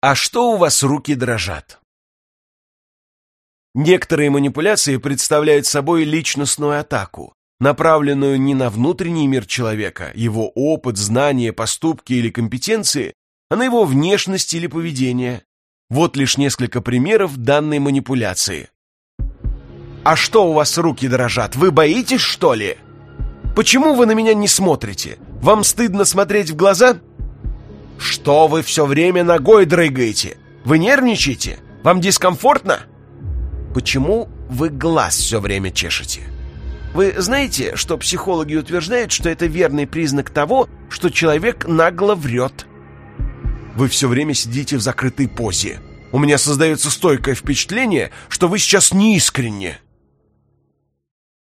А что у вас руки дрожат? Некоторые манипуляции представляют собой личностную атаку, направленную не на внутренний мир человека, его опыт, знания, поступки или компетенции, а на его внешность или поведение. Вот лишь несколько примеров данной манипуляции. «А что у вас руки дрожат? Вы боитесь, что ли? Почему вы на меня не смотрите? Вам стыдно смотреть в глаза?» «Что вы все время ногой дрыгаете? Вы нервничаете? Вам дискомфортно?» «Почему вы глаз все время чешете?» Вы знаете, что психологи утверждают, что это верный признак того, что человек нагло врет? Вы все время сидите в закрытой позе. У меня создается стойкое впечатление, что вы сейчас неискренне.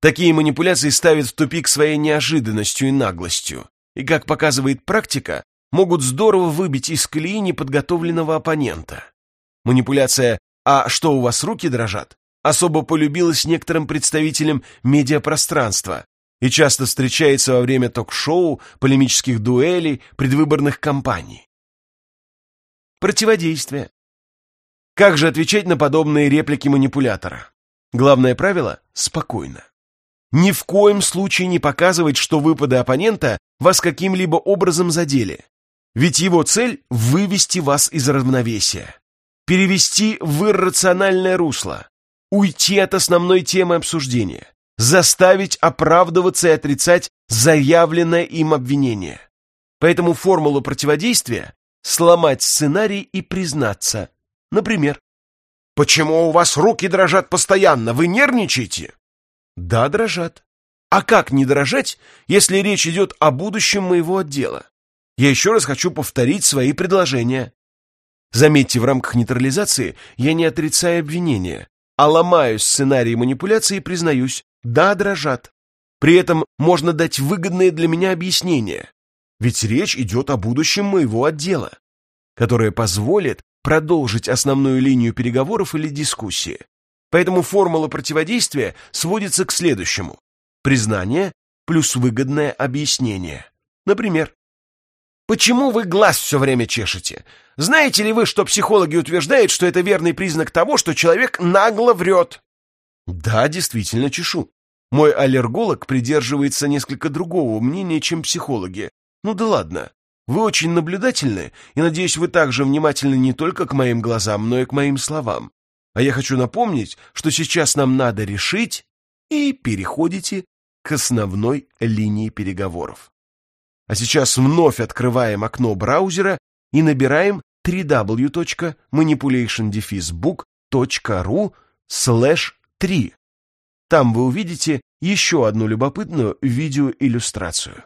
Такие манипуляции ставят в тупик своей неожиданностью и наглостью. И, как показывает практика, могут здорово выбить из колеи неподготовленного оппонента. Манипуляция «А что, у вас руки дрожат?» особо полюбилась некоторым представителям медиапространства и часто встречается во время ток-шоу, полемических дуэлей, предвыборных кампаний. Противодействие. Как же отвечать на подобные реплики манипулятора? Главное правило – спокойно. Ни в коем случае не показывать, что выпады оппонента вас каким-либо образом задели. Ведь его цель – вывести вас из равновесия, перевести в иррациональное русло, уйти от основной темы обсуждения, заставить оправдываться и отрицать заявленное им обвинение. Поэтому формула противодействия – сломать сценарий и признаться. Например, «Почему у вас руки дрожат постоянно? Вы нервничаете?» «Да, дрожат. А как не дрожать, если речь идет о будущем моего отдела? Я еще раз хочу повторить свои предложения. Заметьте, в рамках нейтрализации я не отрицаю обвинения, а ломаю сценарий манипуляции и признаюсь, да, дрожат. При этом можно дать выгодные для меня объяснения, ведь речь идет о будущем моего отдела, которое позволит продолжить основную линию переговоров или дискуссии. Поэтому формула противодействия сводится к следующему. Признание плюс выгодное объяснение. Например, Почему вы глаз все время чешете? Знаете ли вы, что психологи утверждают, что это верный признак того, что человек нагло врет? Да, действительно чешу. Мой аллерголог придерживается несколько другого мнения, чем психологи. Ну да ладно. Вы очень наблюдательны, и, надеюсь, вы также внимательны не только к моим глазам, но и к моим словам. А я хочу напомнить, что сейчас нам надо решить, и переходите к основной линии переговоров. А сейчас вновь открываем окно браузера и набираем www.manipulationdefizebook.ru slash 3. Там вы увидите еще одну любопытную видеоиллюстрацию.